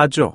하죠.